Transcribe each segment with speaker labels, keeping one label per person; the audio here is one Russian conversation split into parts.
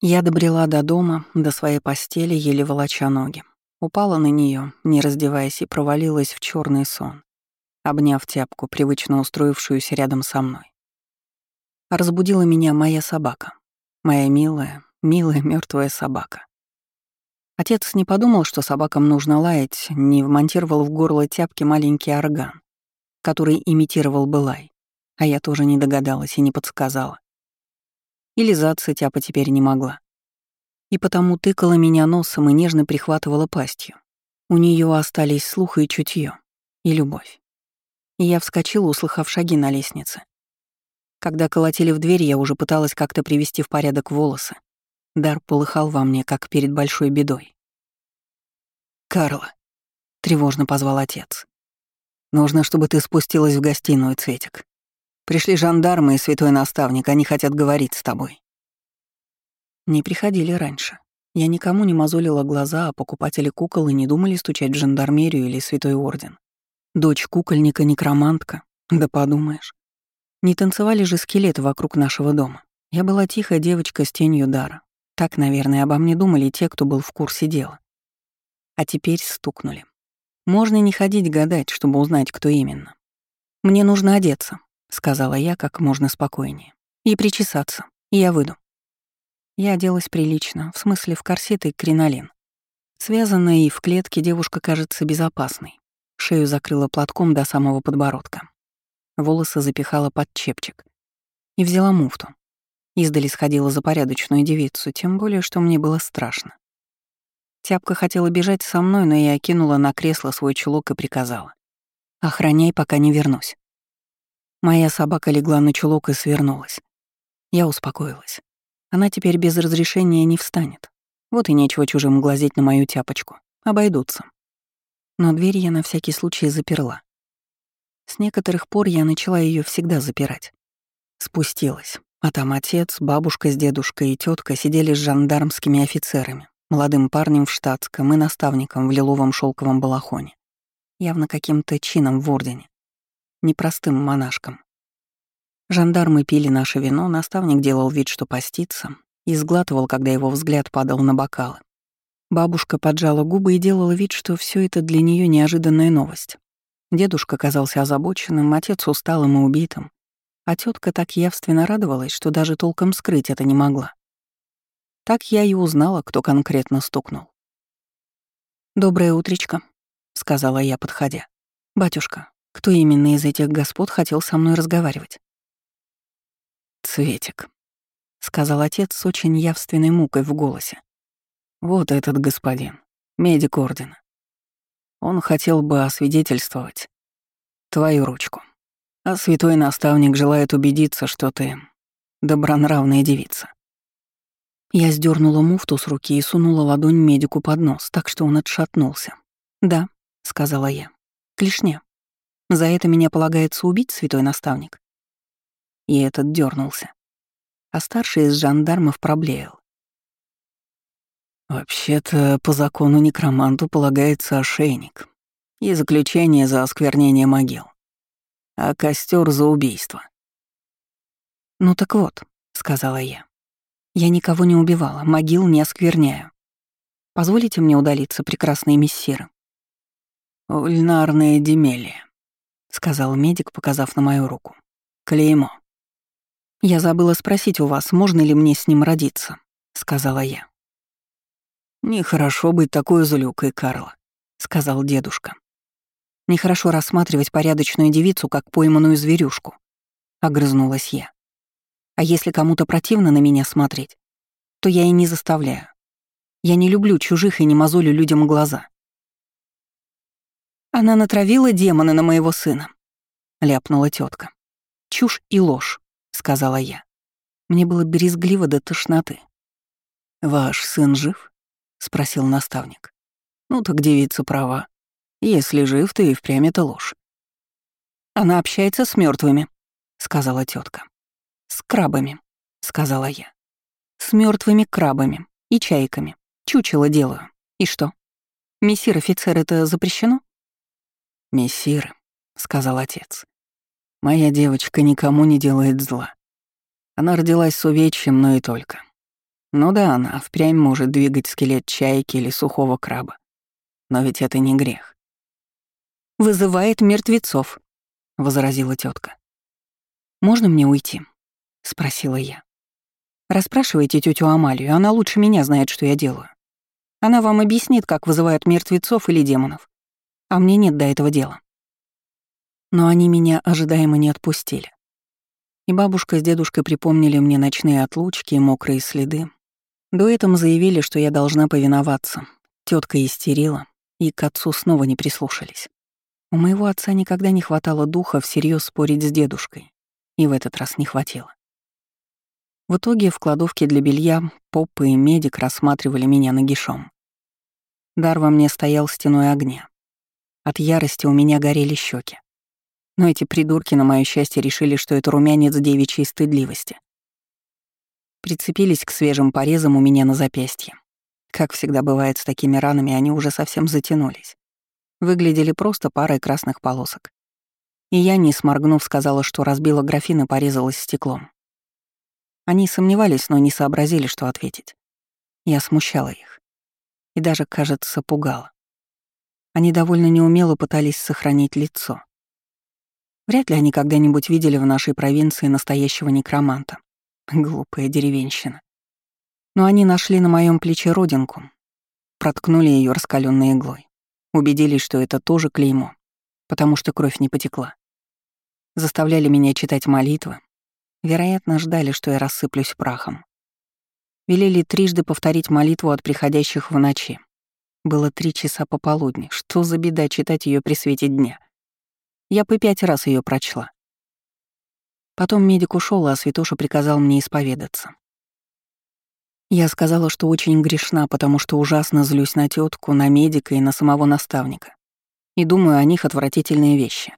Speaker 1: Я добрела до дома, до своей постели, еле волоча ноги. Упала на нее, не раздеваясь, и провалилась в черный сон, обняв тяпку, привычно устроившуюся рядом со мной. Разбудила меня моя собака. Моя милая, милая мертвая собака. Отец не подумал, что собакам нужно лаять, не вмонтировал в горло тяпки маленький орган, который имитировал бы лай, а я тоже не догадалась и не подсказала. И лизаться тяпа теперь не могла и потому тыкала меня носом и нежно прихватывала пастью. У нее остались слух и чутье, и любовь. И я вскочила, услыхав шаги на лестнице. Когда колотили в дверь, я уже пыталась как-то привести в порядок волосы. Дар полыхал во мне, как перед большой бедой. «Карла», — тревожно позвал отец. «Нужно, чтобы ты спустилась в гостиную, Цветик. Пришли жандармы и святой наставник, они хотят говорить с тобой». Не приходили раньше. Я никому не мозолила глаза, а покупатели кукол и не думали стучать в жандармерию или святой орден. Дочь кукольника-некромантка, да подумаешь. Не танцевали же скелеты вокруг нашего дома. Я была тихая девочка с тенью дара. Так, наверное, обо мне думали те, кто был в курсе дела. А теперь стукнули. Можно не ходить гадать, чтобы узнать, кто именно. «Мне нужно одеться», — сказала я как можно спокойнее. «И причесаться. Я выйду». Я оделась прилично, в смысле в корсет и кринолин. Связанная и в клетке девушка кажется безопасной. Шею закрыла платком до самого подбородка. Волосы запихала под чепчик. И взяла муфту. Издали сходила за порядочную девицу, тем более, что мне было страшно. Тяпка хотела бежать со мной, но я окинула на кресло свой чулок и приказала. «Охраняй, пока не вернусь». Моя собака легла на чулок и свернулась. Я успокоилась. Она теперь без разрешения не встанет. Вот и нечего чужим глазеть на мою тяпочку. Обойдутся. Но дверь я на всякий случай заперла. С некоторых пор я начала ее всегда запирать. Спустилась, а там отец, бабушка с дедушкой и тетка сидели с жандармскими офицерами, молодым парнем в штатском и наставником в лиловом шелковом балахоне. Явно каким-то чином в ордене. Непростым монашком. Жандармы пили наше вино, наставник делал вид, что постится, и сглатывал, когда его взгляд падал на бокалы. Бабушка поджала губы и делала вид, что все это для нее неожиданная новость. Дедушка казался озабоченным, отец усталым и убитым, а тетка так явственно радовалась, что даже толком скрыть это не могла. Так я и узнала, кто конкретно стукнул. «Доброе утречко», — сказала я, подходя. «Батюшка, кто именно из этих господ хотел со мной разговаривать?» «Цветик», — сказал отец с очень явственной мукой в голосе. «Вот этот господин, медик ордена. Он хотел бы освидетельствовать твою ручку. А святой наставник желает убедиться, что ты добронравная девица». Я сдернула муфту с руки и сунула ладонь медику под нос, так что он отшатнулся. «Да», — сказала я, — «клешня. За это меня полагается убить, святой наставник?» и этот дернулся. А старший из жандармов проблеял. «Вообще-то, по закону некроманту полагается ошейник и заключение за осквернение могил, а костер за убийство». «Ну так вот», — сказала я, — «я никого не убивала, могил не оскверняю. Позволите мне удалиться, прекрасные мессиры?» «Ульнарная демелия», — сказал медик, показав на мою руку. «Клеймо». «Я забыла спросить у вас, можно ли мне с ним родиться», — сказала я. «Нехорошо быть такой злюкой, Карла», — сказал дедушка. «Нехорошо рассматривать порядочную девицу как пойманную зверюшку», — огрызнулась я. «А если кому-то противно на меня смотреть, то я и не заставляю. Я не люблю чужих и не мозолю людям глаза». «Она натравила демона на моего сына», — ляпнула тетка. «Чушь и ложь сказала я. Мне было брезгливо до тошноты. «Ваш сын жив?» — спросил наставник. «Ну так девица права. Если жив, то и впрямь это ложь». «Она общается с мертвыми, сказала тетка. «С крабами», — сказала я. «С мертвыми крабами и чайками. Чучело делаю. И что? Мессир офицер это запрещено?» «Мессир», — сказал отец. Моя девочка никому не делает зла. Она родилась с увечьем, но и только. Ну да, она впрямь может двигать скелет чайки или сухого краба. Но ведь это не грех.
Speaker 2: «Вызывает мертвецов», — возразила тетка. «Можно мне уйти?» — спросила я. «Расспрашивайте тетю Амалию, она лучше меня знает, что я делаю. Она вам объяснит, как вызывают мертвецов или демонов. А мне нет до этого дела». Но они меня ожидаемо не отпустили. И бабушка с дедушкой припомнили мне ночные отлучки и мокрые следы. Дуэтом заявили, что я должна повиноваться. Тетка истерила, и к отцу снова не прислушались. У моего отца никогда не хватало духа всерьез спорить с дедушкой, и в этот раз не хватило. В итоге в кладовке для белья Поппа и Медик рассматривали меня нагишом. Дар во мне стоял стеной огня. От ярости у меня горели щеки. Но эти придурки, на моё счастье, решили, что это румянец девичьей стыдливости. Прицепились к свежим порезам у меня на запястье. Как всегда бывает с такими ранами, они уже совсем затянулись. Выглядели просто парой красных полосок. И я, не сморгнув, сказала, что разбила графин и порезалась стеклом. Они сомневались, но не сообразили, что ответить. Я смущала их. И даже, кажется, пугала. Они довольно неумело пытались сохранить лицо. Вряд ли они когда-нибудь видели в нашей провинции настоящего некроманта. Глупая деревенщина. Но они нашли на моем плече родинку, проткнули ее раскаленной иглой. Убедились, что это тоже клеймо, потому что кровь не потекла. Заставляли меня читать молитвы. Вероятно, ждали, что я рассыплюсь прахом. Велели трижды повторить молитву от приходящих в ночи. Было три часа пополудни. Что за беда читать ее при свете дня? Я бы пять раз ее прочла. Потом медик ушел, а святоша приказал мне исповедаться. Я сказала, что очень грешна, потому что ужасно злюсь на тетку, на медика и на самого наставника. И думаю о них отвратительные вещи.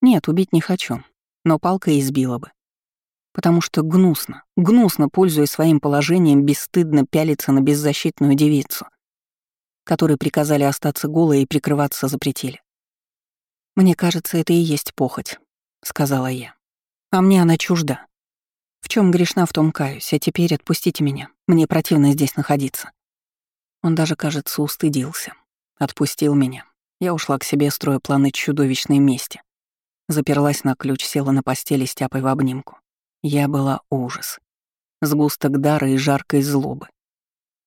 Speaker 2: Нет, убить не хочу, но палка избила бы. Потому что гнусно, гнусно, пользуясь своим положением, бесстыдно пялиться на беззащитную девицу, которой приказали остаться голой и прикрываться запретили. «Мне кажется, это и есть похоть», — сказала я. «А мне она чужда. В чем грешна, в том каюсь, а теперь отпустите меня. Мне противно здесь находиться». Он даже, кажется, устыдился. Отпустил меня. Я ушла к себе, строя планы чудовищной мести. Заперлась на ключ, села на постели с тяпой в обнимку. Я была ужас. Сгусток дара и жаркой злобы.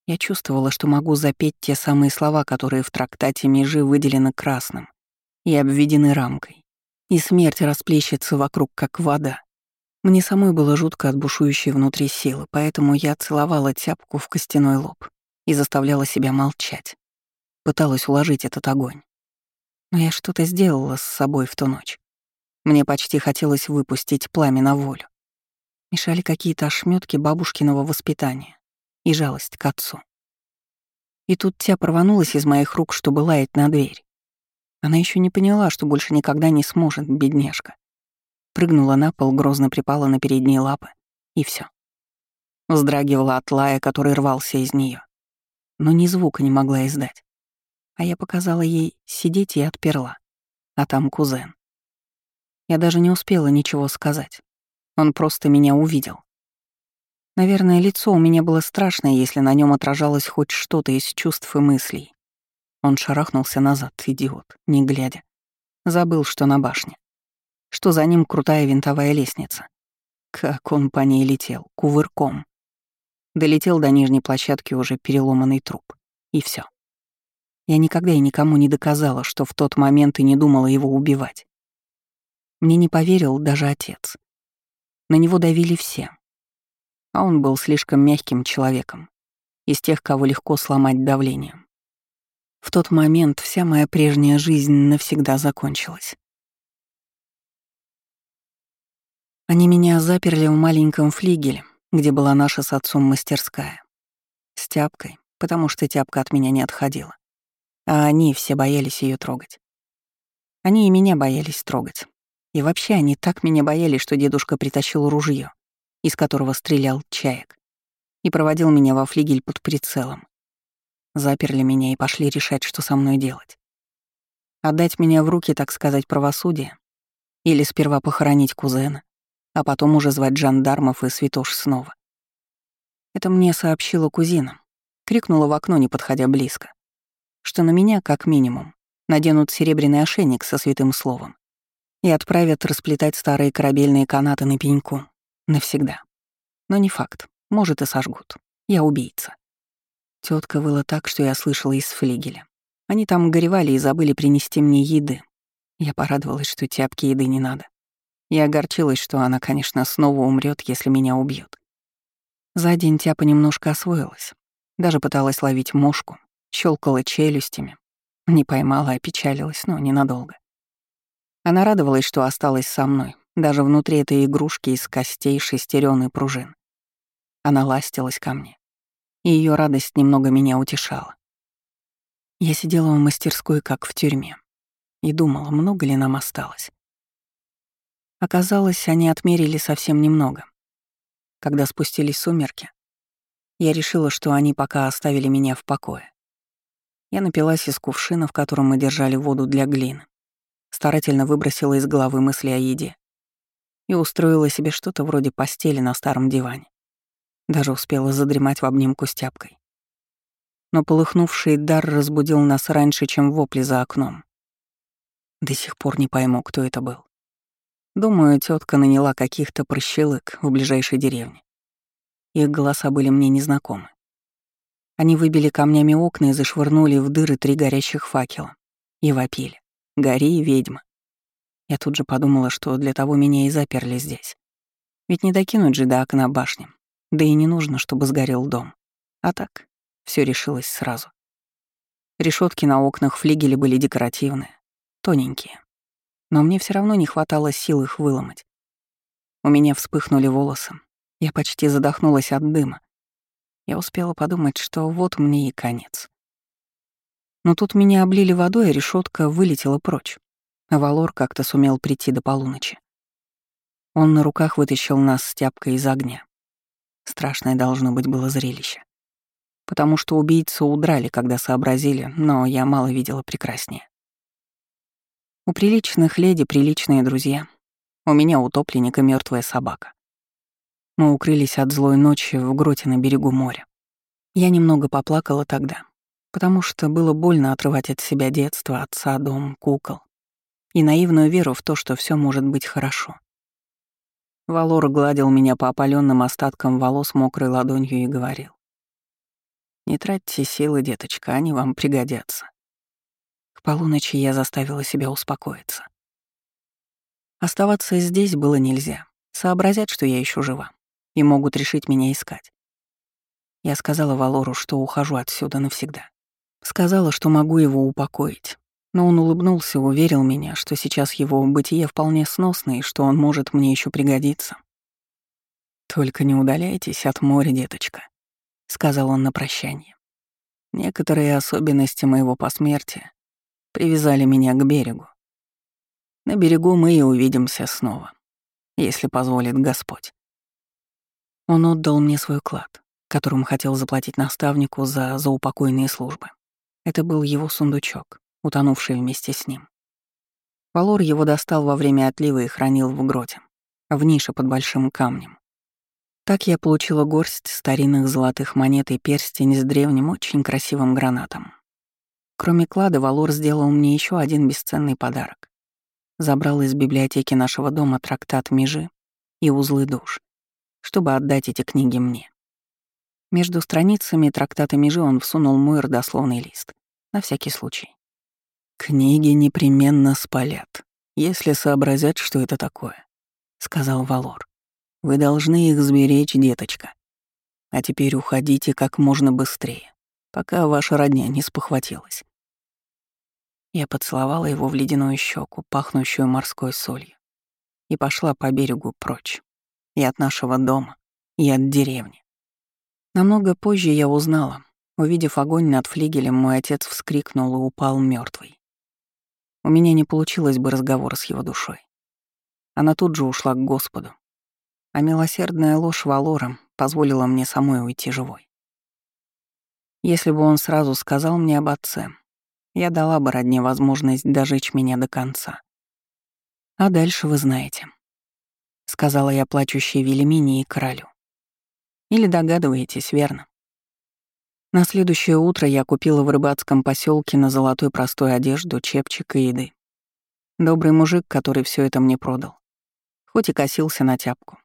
Speaker 2: Я чувствовала, что могу запеть те самые слова, которые в трактате Межи выделены красным и обведены рамкой. И смерть расплещется вокруг, как вода. Мне самой было жутко от бушующей внутри силы, поэтому я целовала тяпку в костяной лоб и заставляла себя молчать. Пыталась уложить этот огонь. Но я что-то сделала с собой в ту ночь. Мне почти хотелось выпустить пламя на волю. Мешали какие-то ошметки бабушкиного воспитания и жалость к отцу. И тут тя порванулась из моих рук, чтобы лаять на дверь. Она еще не поняла, что больше никогда не сможет, бедняжка. Прыгнула на пол, грозно припала на передние лапы, и все. Вздрагивала от лая, который рвался из нее, но ни звука не могла издать. А я показала ей сидеть и отперла. А там кузен. Я даже не успела ничего сказать. Он просто меня увидел. Наверное, лицо у меня было страшное, если на нем отражалось хоть что-то из чувств и мыслей. Он шарахнулся назад, идиот, не глядя. Забыл, что на башне. Что за ним крутая винтовая лестница. Как он по ней летел, кувырком. Долетел до нижней площадки уже переломанный труп. И все. Я никогда и никому не доказала, что в тот момент и не думала его убивать. Мне не поверил даже отец. На него давили все. А он был слишком мягким человеком, из тех, кого легко сломать давлением. В тот момент вся моя прежняя жизнь навсегда закончилась. Они меня заперли в маленьком флигеле, где была наша с отцом мастерская. С тяпкой, потому что тяпка от меня не отходила. А они все боялись ее трогать. Они и меня боялись трогать. И вообще они так меня боялись, что дедушка притащил ружье, из которого стрелял чаек, и проводил меня во флигель под прицелом. Заперли меня и пошли решать, что со мной делать. Отдать меня в руки, так сказать, правосудия? Или сперва похоронить кузена, а потом уже звать жандармов и святош снова?
Speaker 1: Это мне сообщила кузина. Крикнула в окно, не подходя близко. Что на меня, как минимум, наденут серебряный ошейник со святым словом и отправят расплетать старые корабельные канаты на пеньку. Навсегда. Но не факт. Может, и сожгут. Я убийца. Тетка выла так, что я слышала из флигеля. Они там горевали и забыли принести мне еды. Я порадовалась, что тяпки еды не надо. Я огорчилась, что она, конечно, снова умрет, если меня убьют. За день тяпа немножко освоилась. Даже пыталась ловить мошку, щелкала челюстями. Не поймала, опечалилась, но ненадолго. Она радовалась, что осталась со мной, даже внутри этой игрушки из костей, шестерен и пружин. Она ластилась ко мне, и ее радость немного меня утешала. Я сидела в мастерской, как в тюрьме, и думала, много ли нам осталось. Оказалось, они отмерили совсем немного. Когда спустились сумерки, я решила, что они пока оставили меня в покое. Я напилась из кувшина, в котором мы держали воду для глины, старательно выбросила из головы мысли о еде и устроила себе что-то вроде постели на старом диване. Даже успела задремать в обнимку с тяпкой. Но полыхнувший дар разбудил нас раньше, чем вопли за окном. До сих пор не пойму, кто это был. Думаю, тетка наняла каких-то прощелык в ближайшей деревне. Их голоса были мне незнакомы. Они выбили камнями окна и зашвырнули в дыры три горящих факела. И вопили. «Гори, ведьма!» Я тут же подумала, что для того меня и заперли здесь. Ведь не докинуть же до окна башни. Да и не нужно, чтобы сгорел дом. А так, все решилось сразу. Решетки на окнах флигеля были декоративные, тоненькие но мне все равно не хватало сил их выломать. У меня вспыхнули волосы. Я почти задохнулась от дыма. Я успела подумать, что вот мне и конец. Но тут меня облили водой, а решетка вылетела прочь. А Валор как-то сумел прийти до полуночи. Он на руках вытащил нас с тяпкой из огня. Страшное должно быть было зрелище. Потому что убийцы удрали, когда сообразили, но я мало видела прекраснее. У приличных леди приличные друзья. У меня утопленник и мертвая собака. Мы укрылись от злой ночи в гроте на берегу моря. Я немного поплакала тогда, потому что было больно отрывать от себя детство, отца, дом, кукол и наивную веру в то, что все может быть хорошо. Валор гладил меня по опаленным остаткам волос мокрой ладонью и говорил. «Не тратьте силы, деточка, они вам пригодятся. К полуночи я заставила себя успокоиться. Оставаться здесь было нельзя. Сообразят, что я еще жива, и могут решить меня искать. Я сказала Валору, что ухожу отсюда навсегда. Сказала, что могу его упокоить. Но он улыбнулся, уверил меня, что сейчас его бытие вполне сносно и что он может мне еще пригодиться. «Только не удаляйтесь от моря, деточка», — сказал он на прощание. «Некоторые особенности моего посмертия привязали меня к берегу. На берегу мы и увидимся снова, если позволит Господь. Он отдал мне свой клад, которым хотел заплатить наставнику за заупокойные службы. Это был его сундучок, утонувший вместе с ним. Валор его достал во время отлива и хранил в гроте, в нише под большим камнем. Так я получила горсть старинных золотых монет и перстень с древним очень красивым гранатом. Кроме клада, Валор сделал мне еще один бесценный подарок. Забрал из библиотеки нашего дома трактат Межи и узлы душ, чтобы отдать эти книги мне. Между страницами трактата Межи он всунул мой родословный лист, на всякий случай. «Книги непременно спалят, если сообразят, что это такое», — сказал Валор. «Вы должны их сберечь, деточка. А теперь уходите как можно быстрее, пока ваша родня не спохватилась. Я поцеловала его в ледяную щеку, пахнущую морской солью, и пошла по берегу прочь. И от нашего дома, и от деревни. Намного позже я узнала. Увидев огонь над флигелем, мой отец вскрикнул и упал мертвый. У меня не получилось бы разговора с его душой. Она тут же ушла к Господу. А милосердная ложь Валора позволила мне самой уйти живой. Если бы он сразу сказал мне об отце, я дала бы родне возможность дожечь меня до конца. А дальше вы знаете. Сказала я плачущей Велимине и королю. Или догадываетесь, верно? На следующее утро я купила в рыбацком поселке на золотой простой одежду, чепчик и еды. Добрый мужик, который все это мне продал. Хоть и косился на тяпку.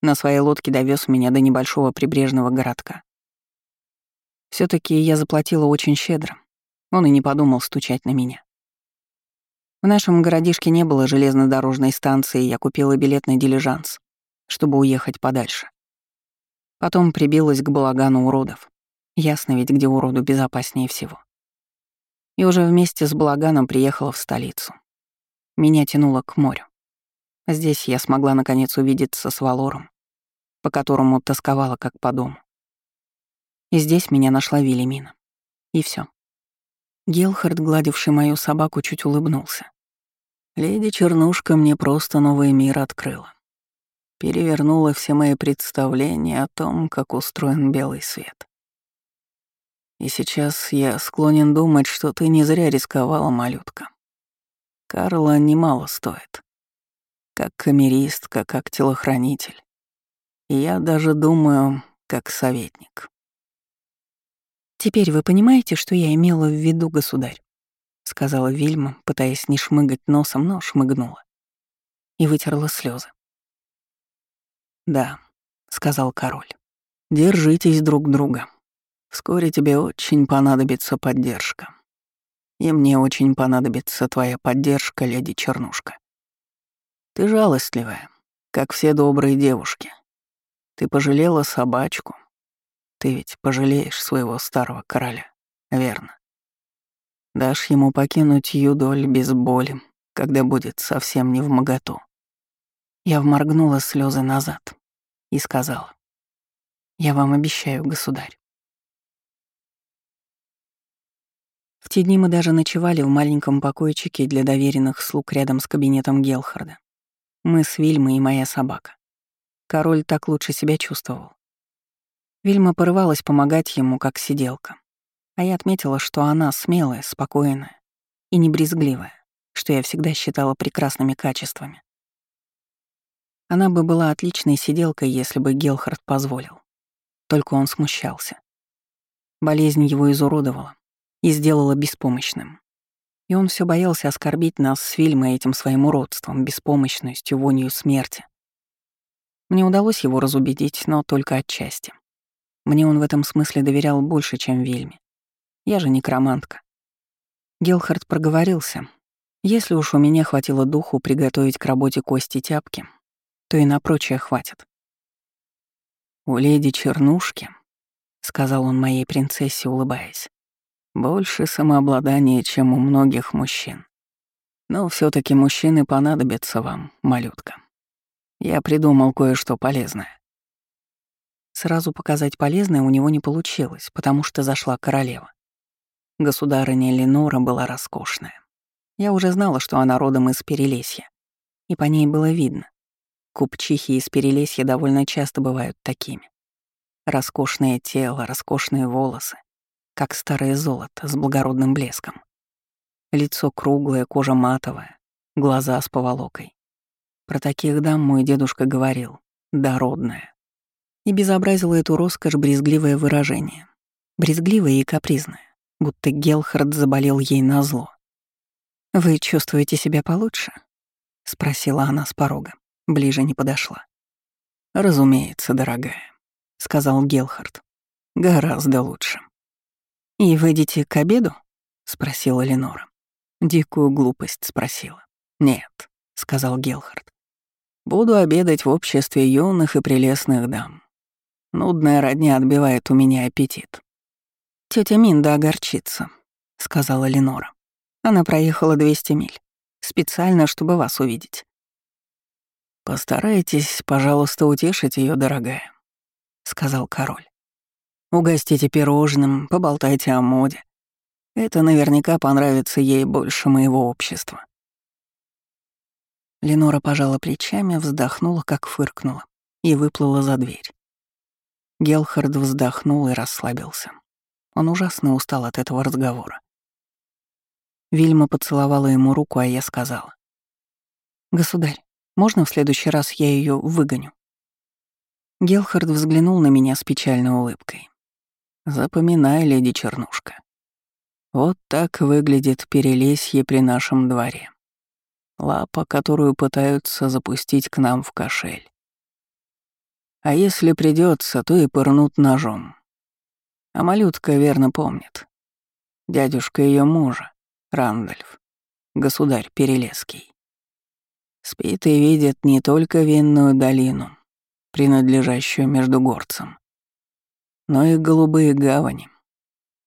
Speaker 1: На своей лодке довез меня до небольшого прибрежного городка. все таки я заплатила очень щедро. Он и не подумал стучать на меня. В нашем городишке не было железнодорожной станции, я купила билет на дилижанс, чтобы уехать подальше. Потом прибилась к балагану уродов. Ясно ведь, где уроду безопаснее всего. И уже вместе с Благаном приехала в столицу. Меня тянуло к морю. Здесь я смогла наконец увидеться с Валором, по которому тосковала как по дому. И здесь меня нашла Велимина. И все. Гелхард, гладивший мою собаку, чуть улыбнулся. Леди Чернушка мне просто новый мир открыла. Перевернула все мои представления о том, как устроен белый свет. И сейчас я склонен думать, что ты не зря рисковала, малютка. Карла немало стоит. Как камеристка, как телохранитель. И я даже думаю, как советник.
Speaker 2: «Теперь вы понимаете, что я имела в виду, государь?» — сказала Вильма, пытаясь не шмыгать носом, но шмыгнула. И вытерла слезы.
Speaker 1: «Да», — сказал король. «Держитесь друг друга. Вскоре тебе очень понадобится поддержка. И мне очень понадобится твоя поддержка, леди Чернушка. Ты жалостливая, как все добрые девушки. Ты пожалела собачку. Ты ведь пожалеешь своего старого короля, верно? Дашь ему покинуть Юдоль без боли, когда будет совсем не в моготу. Я вморгнула слезы назад и сказала. «Я вам обещаю, государь». В те дни мы даже ночевали в маленьком покойчике для доверенных слуг рядом с кабинетом Гелхарда. Мы с Вильмой и моя собака. Король так лучше себя чувствовал. Вильма порывалась помогать ему, как сиделка. А я отметила, что она смелая, спокойная и небрезгливая, что я всегда считала прекрасными качествами. Она бы была отличной сиделкой, если бы Гелхард позволил. Только он смущался. Болезнь его изуродовала, и сделала беспомощным. И он все боялся оскорбить нас с фильма этим своим уродством, беспомощностью, вонью смерти. Мне удалось его разубедить, но только отчасти. Мне он в этом смысле доверял больше, чем Вильме. Я же некромантка. Гелхард проговорился. Если уж у меня хватило духу приготовить к работе кости тяпки, то и на прочее хватит. «У леди Чернушки», — сказал он моей принцессе, улыбаясь, больше самообладания, чем у многих мужчин. Но все таки мужчины понадобятся вам, малютка. Я придумал кое-что полезное. Сразу показать полезное у него не получилось, потому что зашла королева. Государыня Ленора была роскошная. Я уже знала, что она родом из Перелесья, и по ней было видно. Купчихи из Перелесья довольно часто бывают такими. Роскошное тело, роскошные волосы, как старое золото с благородным блеском. Лицо круглое, кожа матовая, глаза с поволокой. Про таких дам мой дедушка говорил «дородная». И безобразило эту роскошь брезгливое выражение. Брезгливое и капризное, будто Гелхард заболел ей на зло. «Вы чувствуете себя получше?» — спросила она с порога. Ближе не подошла. «Разумеется, дорогая», — сказал Гелхард. «Гораздо лучше». «И выйдете к обеду?» — спросила Ленора. Дикую глупость спросила. «Нет», — сказал Гелхард. «Буду обедать в обществе юных и прелестных дам. Нудная родня отбивает у меня аппетит». Тетя Минда огорчится», — сказала Ленора. Она проехала 200 миль. Специально, чтобы вас увидеть. «Постарайтесь, пожалуйста, утешить ее, дорогая», — сказал король. Угостите пирожным, поболтайте о моде. Это наверняка понравится ей больше моего общества. Ленора пожала плечами, вздохнула, как фыркнула, и выплыла за дверь. Гелхард вздохнул и расслабился. Он ужасно устал от этого разговора. Вильма поцеловала ему руку, а я сказала. «Государь, можно в следующий раз я ее выгоню?» Гелхард взглянул на меня с печальной улыбкой. «Запоминай, леди Чернушка. Вот так выглядит перелесье при нашем дворе. Лапа, которую пытаются запустить к нам в кошель. А если придется, то и пырнут ножом. А малютка верно помнит. Дядюшка ее мужа, Рандольф, государь Перелеский. Спит и видит не только винную долину, принадлежащую междугорцам, но и голубые гавани,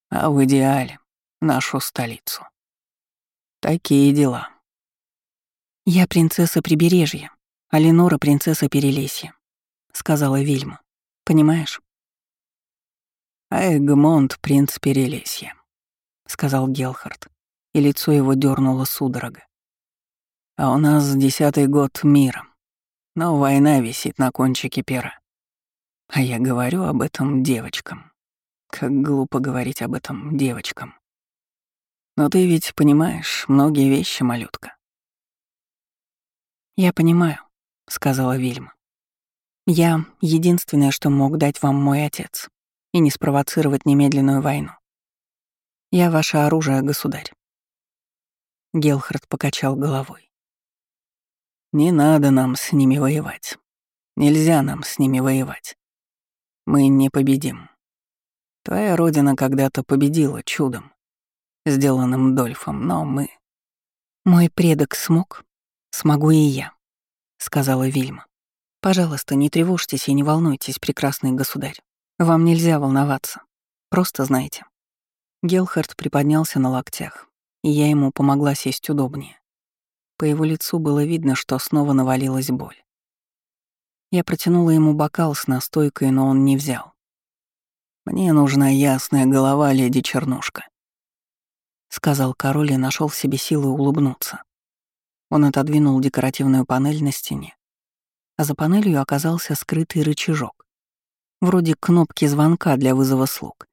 Speaker 1: а в идеале нашу столицу. Такие дела.
Speaker 2: «Я принцесса Прибережья, а Ленора — принцесса Перелесья», — сказала Вильма. «Понимаешь?»
Speaker 1: «А Эгмонт — принц Перелесья», — сказал Гелхард, и лицо его дернуло судорога. «А у нас десятый год мира, но война висит на кончике пера. А я говорю об этом девочкам. Как глупо говорить об этом девочкам. Но ты ведь понимаешь многие вещи, малютка.
Speaker 2: «Я понимаю», — сказала Вильма. «Я — единственное, что мог дать вам мой отец, и не спровоцировать немедленную войну. Я ваше оружие, государь». Гелхард покачал головой.
Speaker 1: «Не надо нам с ними воевать. Нельзя нам с ними воевать. Мы не победим. Твоя родина когда-то победила чудом, сделанным Дольфом, но мы...
Speaker 2: Мой предок смог, смогу и я, сказала Вильма. Пожалуйста, не тревожьтесь и не волнуйтесь, прекрасный государь. Вам нельзя волноваться. Просто знайте. Гелхард приподнялся на локтях, и я ему помогла сесть удобнее. По его лицу было видно, что снова навалилась боль. Я протянула ему бокал с настойкой, но он не взял.
Speaker 1: «Мне нужна ясная голова, леди Чернушка», — сказал король и нашел в себе силы улыбнуться. Он отодвинул декоративную панель на стене, а за панелью оказался скрытый рычажок, вроде кнопки звонка для вызова слуг.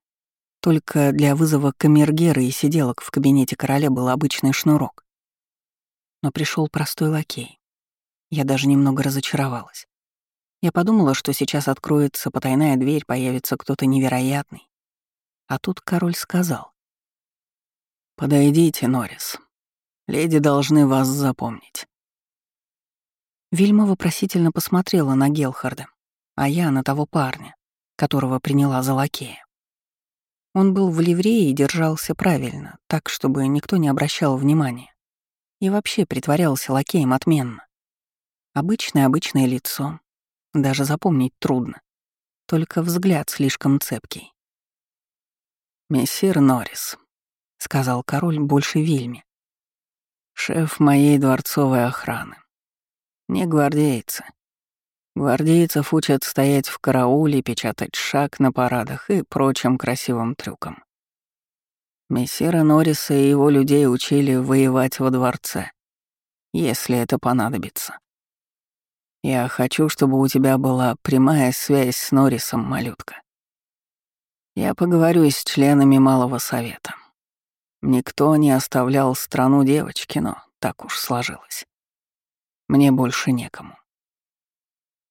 Speaker 1: Только для вызова камергера и сиделок в кабинете короля был обычный шнурок. Но пришел простой лакей. Я даже немного разочаровалась. Я подумала, что сейчас откроется потайная дверь, появится кто-то невероятный. А тут король сказал. «Подойдите, Норрис. Леди должны вас запомнить».
Speaker 2: Вильма вопросительно посмотрела на Гелхарда, а я на того парня, которого приняла за лакея. Он был в ливрее и держался правильно, так, чтобы никто не обращал внимания. И вообще притворялся лакеем отменно. Обычное-обычное лицо, даже запомнить трудно. Только взгляд слишком цепкий.
Speaker 1: «Мессир Норрис», — сказал король больше Вильме. «Шеф моей дворцовой охраны. Не гвардейцы. Гвардейцев учат стоять в карауле, печатать шаг на парадах и прочим красивым трюкам. Мессира Норриса и его людей учили воевать во дворце, если это понадобится. Я хочу, чтобы у тебя была прямая связь с Норрисом, малютка. Я поговорю с членами Малого Совета. Никто не оставлял страну девочки, но так уж сложилось. Мне больше некому.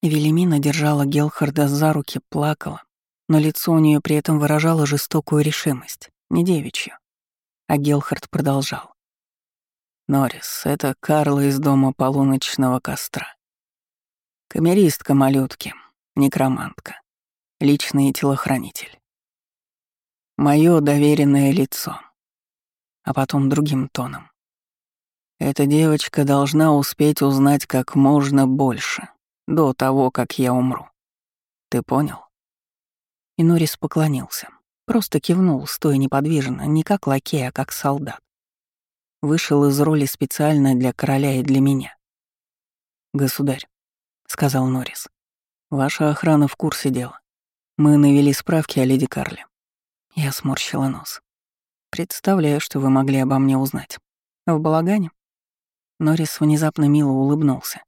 Speaker 2: Велимина держала Гелхарда за руки, плакала, но лицо у нее при этом выражало жестокую решимость, не девичью. А Гелхард продолжал.
Speaker 1: «Норрис, это Карла из дома полуночного костра. Камеристка малютки, некромантка, личный телохранитель. Моё доверенное лицо. А потом другим тоном. Эта девочка должна успеть узнать как можно больше, до того, как я умру. Ты понял?
Speaker 2: И Норрис поклонился. Просто кивнул, стоя неподвижно, не как лакей, а как солдат. Вышел из роли специально для короля и для меня. «Государь, сказал Норрис. «Ваша охрана в курсе дела. Мы навели справки о леди Карле». Я сморщила нос. «Представляю, что вы могли обо мне узнать. В балагане?» Норрис внезапно мило улыбнулся.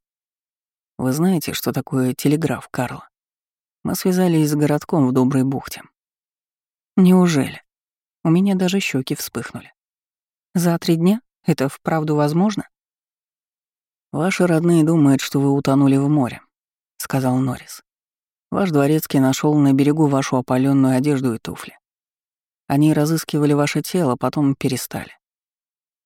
Speaker 2: «Вы знаете, что такое телеграф, Карла? Мы связались с городком в Доброй бухте». «Неужели?» У меня даже щеки вспыхнули. «За три дня? Это вправду возможно?»
Speaker 1: «Ваши родные думают, что вы утонули в море», — сказал Норрис. Ваш дворецкий нашел на берегу вашу опаленную одежду и туфли. Они разыскивали ваше тело, потом перестали.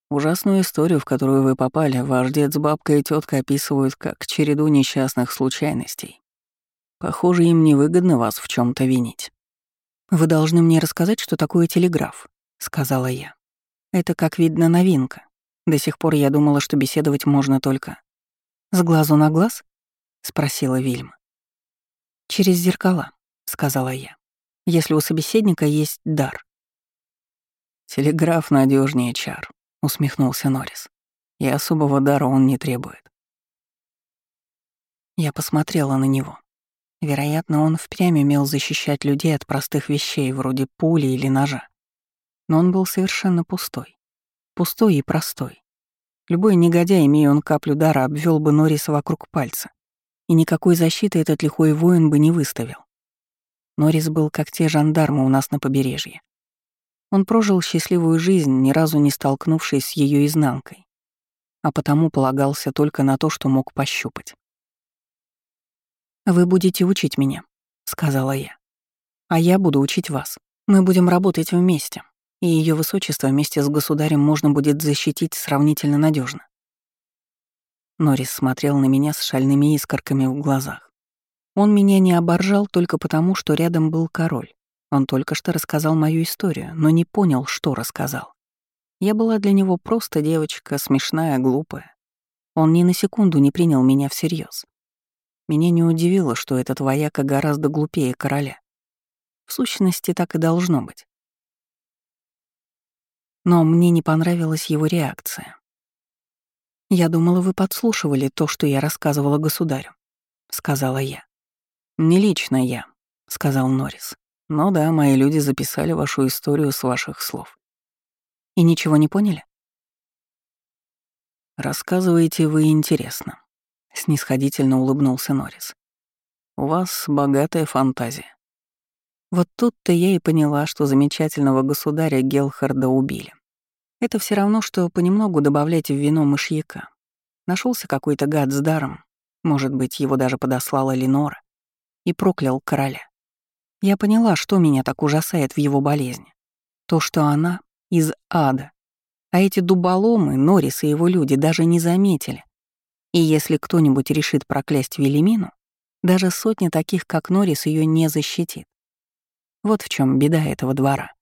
Speaker 1: Ужасную историю, в которую вы попали, ваш дед с бабкой и тетка описывают как череду несчастных случайностей. Похоже, им невыгодно вас в чем то винить.
Speaker 2: «Вы должны мне рассказать, что такое телеграф», — сказала я. «Это, как видно, новинка. До сих пор я думала, что беседовать можно только...» «С глазу на глаз?» — спросила Вильма. «Через зеркала», — сказала я, «если у собеседника есть дар».
Speaker 1: «Телеграф надежнее чар», — усмехнулся Норрис. «И особого дара он не требует».
Speaker 2: Я посмотрела на него. Вероятно, он впрямь умел защищать людей от простых вещей, вроде пули или ножа. Но он был совершенно пустой. Пустой и простой. Любой негодяй, имея он каплю дара, обвел бы Норриса вокруг пальца, и никакой защиты этот лихой воин бы не выставил. Норрис был как те жандармы у нас на побережье. Он прожил счастливую жизнь, ни разу не столкнувшись с ее изнанкой, а потому полагался только на то, что мог пощупать. «Вы будете учить меня», — сказала я. «А я буду учить вас. Мы будем работать вместе, и ее высочество вместе с государем можно будет защитить сравнительно надежно. Норрис смотрел на меня с шальными искорками в глазах. Он меня не оборжал только потому, что рядом был король. Он только что рассказал мою историю, но не понял, что рассказал. Я была для него просто девочка, смешная, глупая. Он ни на секунду не принял меня всерьез. Меня не удивило, что этот вояка гораздо глупее короля. В сущности, так и должно быть. Но мне не понравилась его реакция. «Я думала, вы подслушивали то, что я рассказывала государю», — сказала я.
Speaker 1: «Не лично я», — сказал Норрис. Ну да, мои люди записали вашу историю с ваших слов.
Speaker 2: И ничего не поняли?
Speaker 1: Рассказываете вы интересно. Снисходительно улыбнулся Норрис. У вас богатая фантазия. Вот тут-то я и поняла, что замечательного государя Гелхарда убили. Это все равно, что понемногу добавлять в вино мышьяка. Нашелся какой-то гад с даром, может быть, его даже подослала Ленора, и проклял короля. Я поняла, что меня так ужасает в его болезни. То, что она из ада. А эти дуболомы, Норрис и его люди даже не заметили. И если кто-нибудь решит проклясть Велимину, даже сотня таких, как Норрис, ее не защитит. Вот в чем беда этого двора.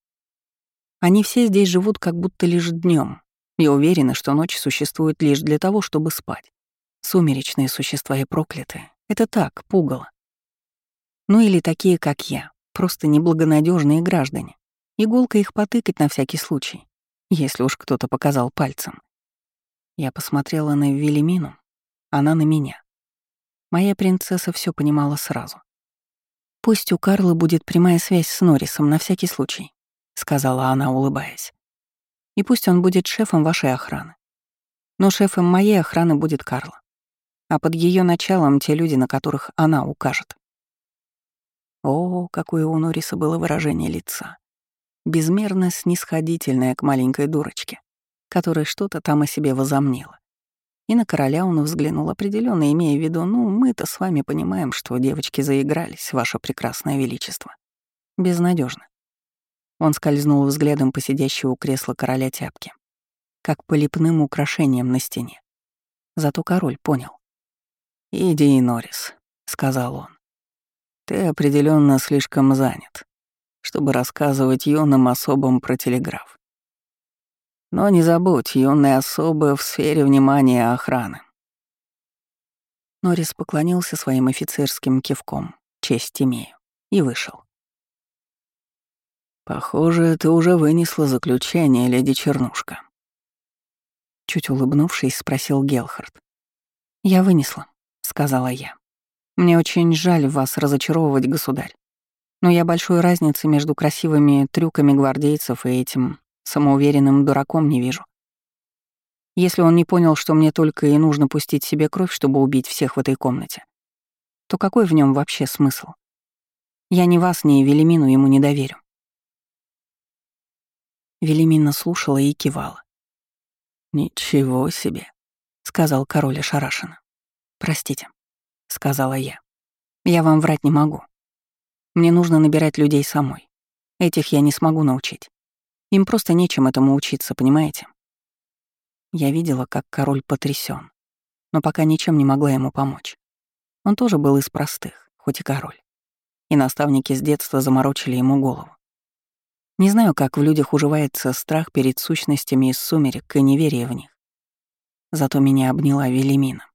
Speaker 1: Они все здесь живут как будто лишь днем и уверены, что ночь существует лишь для того, чтобы спать. Сумеречные существа и проклятые — это так, пугало. Ну или такие, как я, просто неблагонадежные граждане. Иголка их потыкать на всякий случай, если уж кто-то показал пальцем. Я посмотрела на Велимину, она на меня. Моя принцесса все понимала сразу. «Пусть у Карлы будет прямая связь с Норрисом на всякий случай», — сказала она, улыбаясь. «И пусть он будет шефом вашей охраны. Но шефом моей охраны будет Карла. А под ее началом те люди, на которых она укажет. О, какое у Нориса было выражение лица. Безмерно снисходительное к маленькой дурочке, которая что-то там о себе возомнила. И на короля он взглянул определенно, имея в виду, ну, мы-то с вами понимаем, что девочки заигрались, ваше прекрасное величество. Безнадежно. Он скользнул взглядом по сидящего у кресла короля тяпки, как по лепным украшениям на стене. Зато король понял. «Иди, Норрис», — сказал он. Ты определенно слишком занят, чтобы рассказывать юным особам про телеграф. Но не забудь, юные особы в сфере внимания охраны. Норрис поклонился своим офицерским кивком, честь имею, и вышел. «Похоже, ты уже вынесла заключение, леди Чернушка». Чуть улыбнувшись, спросил Гелхард. «Я вынесла», — сказала я. Мне очень жаль вас разочаровывать, государь. Но я большой разницы между красивыми трюками гвардейцев и этим самоуверенным дураком не вижу. Если он не понял, что мне только и нужно пустить себе кровь, чтобы убить всех в этой комнате, то какой в нем вообще смысл? Я ни вас, ни Велимину ему не доверю. Велимина слушала и кивала. «Ничего себе», — сказал король ошарашенно. «Простите», — сказала я. «Я вам врать не могу. Мне нужно набирать людей самой. Этих я не смогу научить. Им просто нечем этому учиться, понимаете? Я видела, как король потрясен, но пока ничем не могла ему помочь. Он тоже был из простых, хоть и король. И наставники с детства заморочили ему голову. Не знаю, как в людях уживается страх перед сущностями из сумерек и неверие в них. Зато меня обняла Велимина.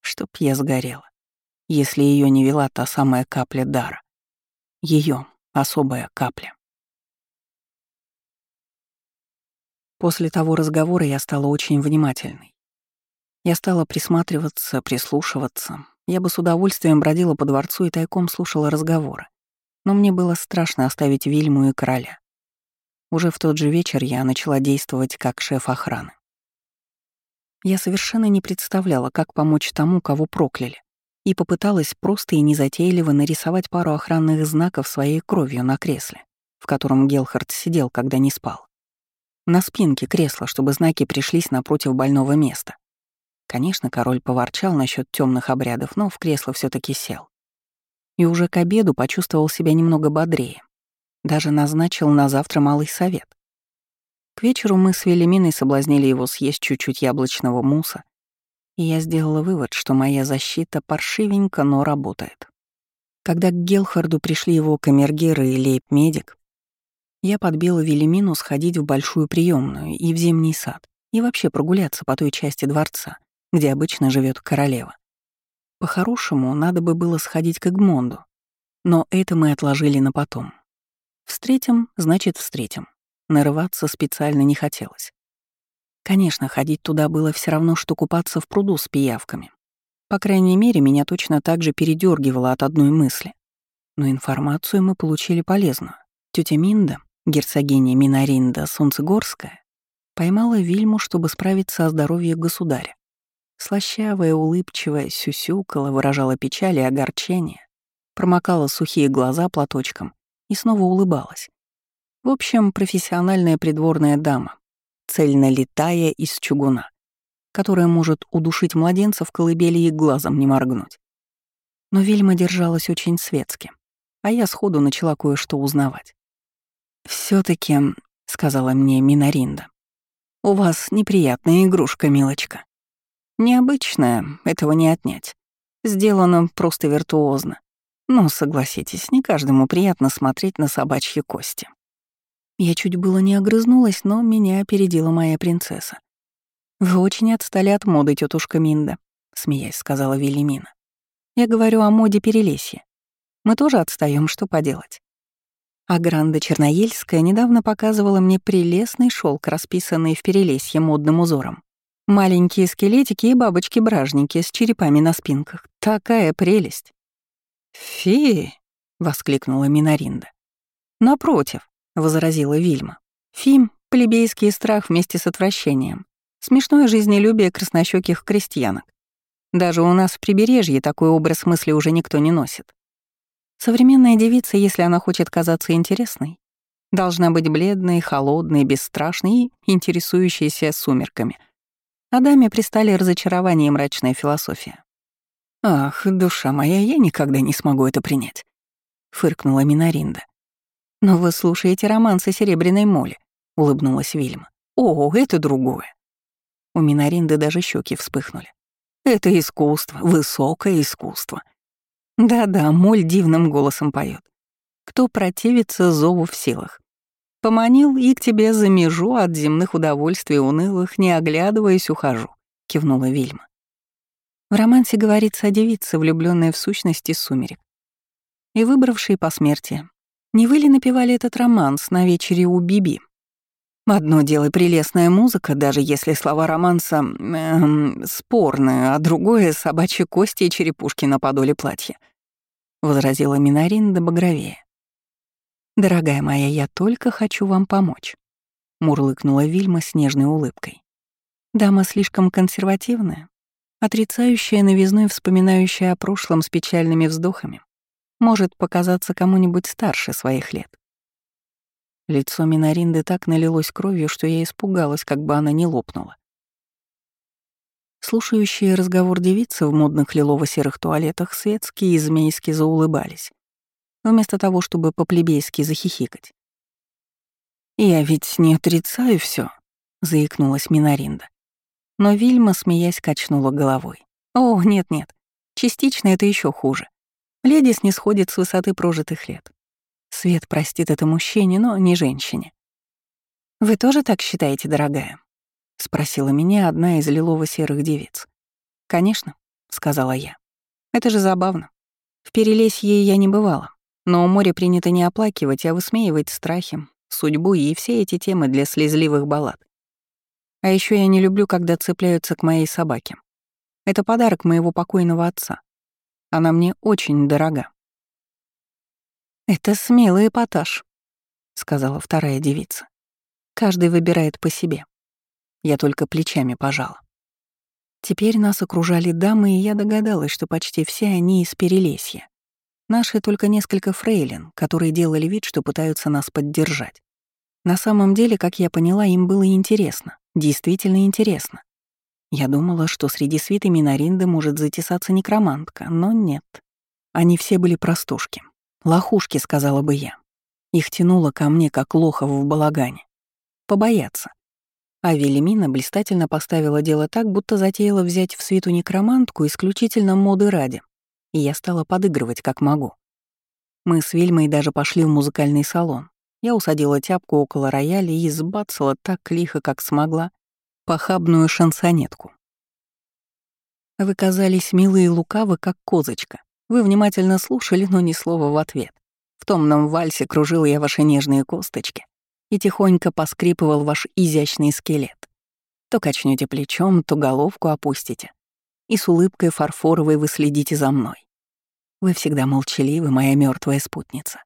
Speaker 1: Чтоб я сгорела, если ее не вела та самая капля дара. Ее особая капля. После того разговора я стала очень внимательной. Я стала присматриваться, прислушиваться. Я бы с удовольствием бродила по дворцу и тайком слушала разговоры. Но мне было страшно оставить Вильму и короля. Уже в тот же вечер я начала действовать как шеф охраны. Я совершенно не представляла, как помочь тому, кого прокляли, и попыталась просто и незатейливо нарисовать пару охранных знаков своей кровью на кресле, в котором Гелхард сидел, когда не спал. На спинке кресла, чтобы знаки пришлись напротив больного места. Конечно, король поворчал насчет темных обрядов, но в кресло все таки сел. И уже к обеду почувствовал себя немного бодрее. Даже назначил на завтра малый совет. К вечеру мы с Велиминой соблазнили его съесть чуть-чуть яблочного муса, и я сделала вывод, что моя защита паршивенько, но работает. Когда к Гелхарду пришли его камергеры и лейб-медик, я подбила Велимину сходить в большую приемную и в зимний сад, и вообще прогуляться по той части дворца, где обычно живет королева. По-хорошему, надо бы было сходить к Эгмонду, но это мы отложили на потом. Встретим, значит, встретим. Нарываться специально не хотелось. Конечно, ходить туда было все равно, что купаться в пруду с пиявками. По крайней мере, меня точно так же передергивало от одной мысли. Но информацию мы получили полезную. Тетя Минда, герцогиня Минаринда Солнцегорская, поймала Вильму, чтобы справиться о здоровье государя. Слащавая, улыбчивая, сюсюкала, выражала печаль и огорчение, промокала сухие глаза платочком и снова улыбалась. В общем, профессиональная придворная дама, цельно летая из чугуна, которая может удушить младенца в колыбели и глазом не моргнуть. Но Вильма держалась очень светски, а я сходу начала кое-что узнавать. Все таки сказала мне Минаринда, — «у вас неприятная игрушка, милочка. Необычная, этого не отнять. Сделано просто виртуозно. Но, согласитесь, не каждому приятно смотреть на собачьи кости. Я чуть было не огрызнулась, но меня опередила моя принцесса. «Вы очень отстали от моды, тетушка Минда», — смеясь сказала Велимина. «Я говорю о моде Перелесья. Мы тоже отстаем, что поделать». А Гранда Черноельская недавно показывала мне прелестный шелк, расписанный в Перелесье модным узором. Маленькие скелетики и бабочки-бражники с черепами на спинках. Такая прелесть. «Фи!» — воскликнула Минаринда. «Напротив, — возразила Вильма. «Фим — плебейский страх вместе с отвращением. Смешное жизнелюбие краснощеких крестьянок. Даже у нас в прибережье такой образ мысли уже никто не носит. Современная девица, если она хочет казаться интересной, должна быть бледной, холодной, бесстрашной и интересующейся сумерками. А даме пристали разочарование и мрачная философия. «Ах, душа моя, я никогда не смогу это принять», — фыркнула Минаринда. «Но вы слушаете романсы Серебряной Моли», — улыбнулась Вильма. «О, это другое». У Минаринды даже щеки вспыхнули. «Это искусство, высокое искусство». Да-да, Моль дивным голосом поет. Кто противится зову в силах. Поманил и к тебе за межу от земных удовольствий унылых, не оглядываясь, ухожу, кивнула Вильма. В романсе говорится о девице, влюбленной в сущности сумерек, и выбравшей по смерти не вы ли напевали этот романс на вечере у Биби? Одно дело прелестная музыка, даже если слова романса эм, спорные, а другое — собачьи кости и черепушки на подоле платья», — возразила Минаринда багровее. «Дорогая моя, я только хочу вам помочь», — мурлыкнула Вильма с нежной улыбкой. «Дама слишком консервативная, отрицающая новизну и вспоминающая о прошлом с печальными вздохами может показаться кому-нибудь старше своих лет. Лицо Минаринды так налилось кровью, что я испугалась, как бы она не лопнула. Слушающие разговор девицы в модных лилово-серых туалетах светские и змейски заулыбались. вместо того, чтобы по-плебейски захихикать. «Я ведь не отрицаю все, заикнулась Минаринда. Но Вильма, смеясь, качнула головой. «О, нет-нет, частично это еще хуже. Леди снисходит с высоты прожитых лет. Свет простит это мужчине, но не женщине. «Вы тоже так считаете, дорогая?» — спросила меня одна из лилово-серых девиц. «Конечно», — сказала я. «Это же забавно. В Перелесье я не бывала, но у моря принято не оплакивать, а высмеивать страхи, судьбу и все эти темы для слезливых баллад. А еще я не люблю, когда цепляются к моей собаке. Это подарок моего покойного отца. Она мне очень дорога. «Это смелый эпатаж», — сказала вторая девица. «Каждый выбирает по себе». Я только плечами пожала. Теперь нас окружали дамы, и я догадалась, что почти все они из Перелесья. Наши только несколько фрейлин, которые делали вид, что пытаются нас поддержать. На самом деле, как я поняла, им было интересно, действительно интересно. Я думала, что среди свиты Минаринды может затесаться некромантка, но нет. Они все были простушки. Лохушки, сказала бы я. Их тянуло ко мне, как лохов в балагане. Побояться. А Велимина блистательно поставила дело так, будто затеяла взять в свиту некромантку исключительно моды ради. И я стала подыгрывать, как могу. Мы с Вильмой даже пошли в музыкальный салон. Я усадила тяпку около рояля и избацала так лихо, как смогла, похабную шансонетку. Вы казались милые и лукавы, как козочка. Вы внимательно слушали, но ни слова в ответ. В томном вальсе кружил я ваши нежные косточки и тихонько поскрипывал ваш изящный скелет. То качнете плечом, то головку опустите. И с улыбкой фарфоровой вы следите за мной. Вы всегда молчаливы, моя мертвая спутница.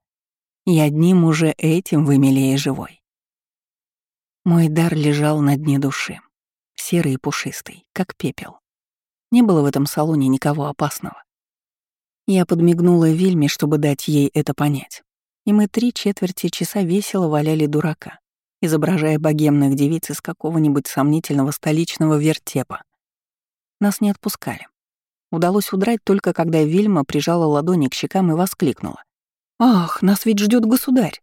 Speaker 1: И одним уже этим вы милее живой. Мой дар лежал на дне души серый и пушистый, как пепел. Не было в этом салоне никого опасного. Я подмигнула Вильме, чтобы дать ей это понять. И мы три четверти часа весело валяли дурака, изображая богемных девиц из какого-нибудь сомнительного столичного вертепа. Нас не отпускали. Удалось удрать только когда Вильма прижала ладони к щекам и воскликнула. «Ах, нас ведь ждет государь!»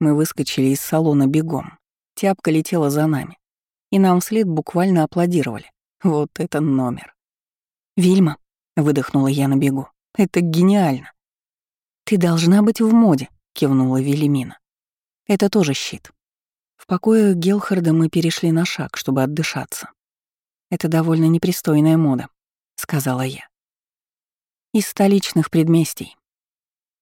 Speaker 1: Мы выскочили из салона бегом. Тяпка летела за нами и нам вслед буквально аплодировали. Вот это номер. «Вильма», — выдохнула я на бегу, — «это гениально». «Ты должна быть в моде», — кивнула Велимина. «Это тоже щит». В покое Гелхарда мы перешли на шаг, чтобы отдышаться. «Это довольно непристойная мода», — сказала я. «Из столичных предместий».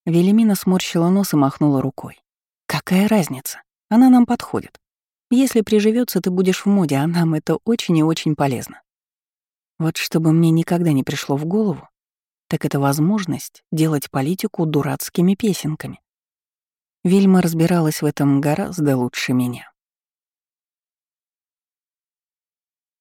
Speaker 1: Велимина сморщила нос и махнула рукой. «Какая разница? Она нам подходит. Если приживется, ты будешь в моде, а нам это очень и очень полезно. Вот чтобы мне никогда не пришло в голову, так это возможность делать политику дурацкими песенками. Вильма разбиралась в этом гораздо лучше меня.